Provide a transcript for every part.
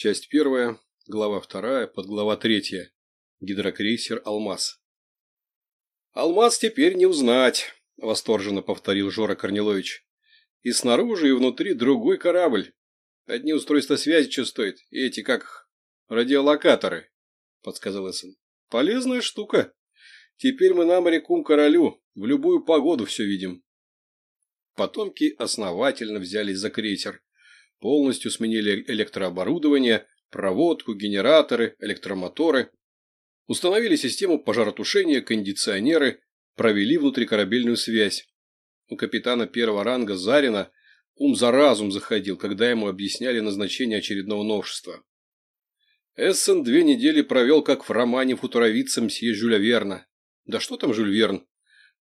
Часть первая, глава вторая, подглава третья. Гидрокрейсер «Алмаз». «Алмаз теперь не узнать», – восторженно повторил Жора Корнилович. «И снаружи, и внутри другой корабль. Одни устройства связи стоят, и эти как радиолокаторы», – подсказал Эссен. «Полезная штука. Теперь мы на море кум-королю, в любую погоду все видим». Потомки основательно взялись за крейсер. Полностью сменили электрооборудование, проводку, генераторы, электромоторы. Установили систему пожаротушения, кондиционеры, провели внутрикорабельную связь. У капитана первого ранга Зарина ум за разум заходил, когда ему объясняли назначение очередного новшества. Эссен две недели провел, как в романе футуровица мсье Жюля Верна. Да что там Жюль Верн?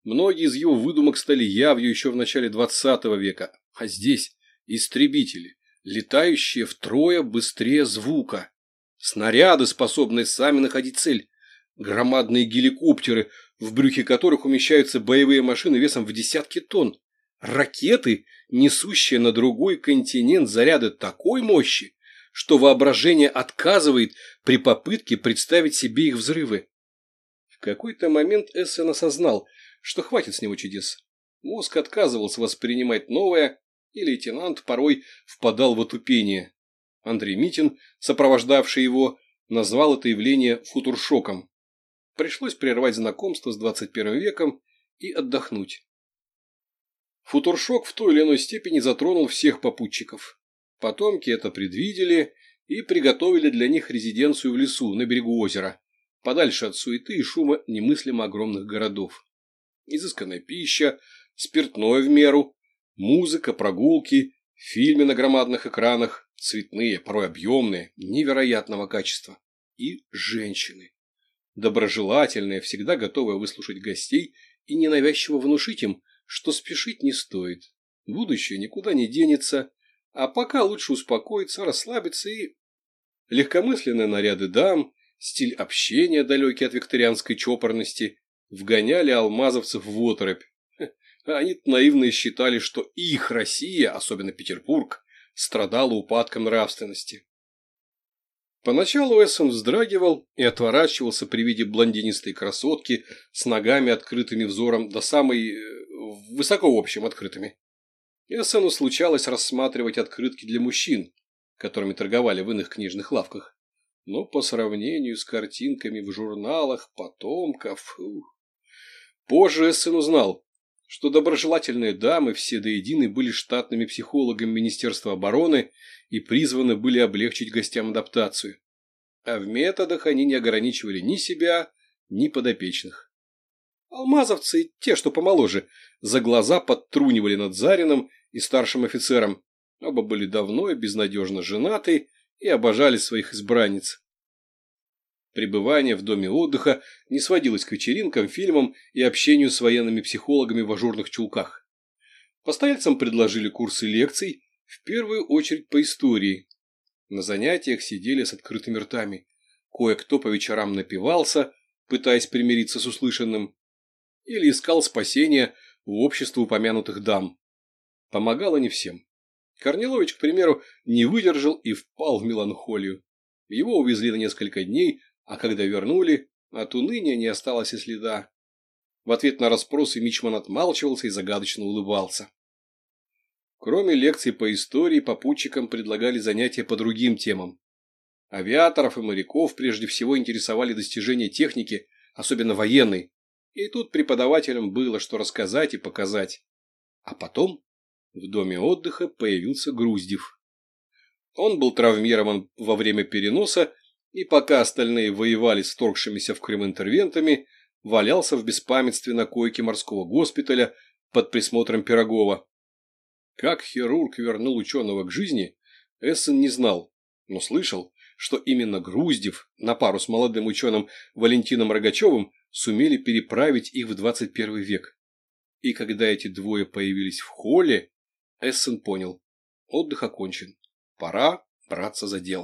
Многие из его выдумок стали явью еще в начале 20 века, а здесь истребители, летающие втрое быстрее звука, снаряды, способные сами находить цель, громадные геликоптеры, в брюхе которых умещаются боевые машины весом в десятки тонн, ракеты, несущие на другой континент заряды такой мощи, что воображение отказывает при попытке представить себе их взрывы. В какой-то момент Эссен осознал, что хватит с него чудес. Мозг отказывался воспринимать новое, и лейтенант порой впадал в отупение. Андрей Митин, сопровождавший его, назвал это явление футуршоком. Пришлось прервать знакомство с 21 веком и отдохнуть. Футуршок в той или иной степени затронул всех попутчиков. Потомки это предвидели и приготовили для них резиденцию в лесу на берегу озера, подальше от суеты и шума немыслимо огромных городов изысканная пища, спиртное в меру, музыка, прогулки, фильмы на громадных экранах, цветные, порой объемные, невероятного качества. И женщины. Доброжелательные, всегда готовые выслушать гостей и ненавязчиво внушить им, что спешить не стоит. Будущее никуда не денется, а пока лучше успокоиться, расслабиться и... Легкомысленные наряды дам, стиль общения, далекий от викторианской чопорности, вгоняли алмазовцев в оторопь. Они наивно считали, что их Россия, особенно Петербург, страдала упадком нравственности. Поначалу Эссон вздрагивал и отворачивался при виде блондинистой красотки с ногами открытыми взором до самой... Э, высоко в общем открытыми. Эссену случалось рассматривать открытки для мужчин, которыми торговали в иных книжных лавках. Но по сравнению с картинками в журналах потомков... Позже Эссен узнал, что доброжелательные дамы все до единой были штатными психологами Министерства обороны и призваны были облегчить гостям адаптацию. А в методах они не ограничивали ни себя, ни подопечных. Алмазовцы, те, что помоложе, за глаза подтрунивали над Зарином и старшим офицером. Оба были давно и безнадежно женаты и обожали своих избранниц. Пребывание в доме отдыха не сводилось к вечеринкам, фильмам и общению с военными психологами в ажурных чулках. Постояльцам предложили курсы лекций, в первую очередь по истории. На занятиях сидели с открытыми ртами. Кое-кто по вечерам напивался, пытаясь примириться с услышанным, или искал спасения в обществе упомянутых дам. Помогало не всем. Корнилович, к примеру, не выдержал и впал в меланхолию. Его увезли на несколько дней а когда вернули, от уныния не осталось и следа. В ответ на расспросы Мичман отмалчивался и загадочно улыбался. Кроме лекций по истории, попутчикам предлагали занятия по другим темам. Авиаторов и моряков прежде всего интересовали достижения техники, особенно военной, и тут преподавателям было что рассказать и показать. А потом в доме отдыха появился Груздев. Он был травмирован во время переноса и пока остальные воевали с торгшимися в Крым интервентами, валялся в беспамятстве на койке морского госпиталя под присмотром Пирогова. Как хирург вернул ученого к жизни, Эссен не знал, но слышал, что именно Груздев на пару с молодым ученым Валентином Рогачевым сумели переправить их в 21 век. И когда эти двое появились в холле, Эссен понял – отдых окончен, пора браться за дело.